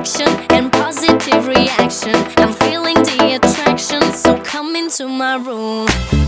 action and positive reaction. I'm feeling the attraction, so come into my room.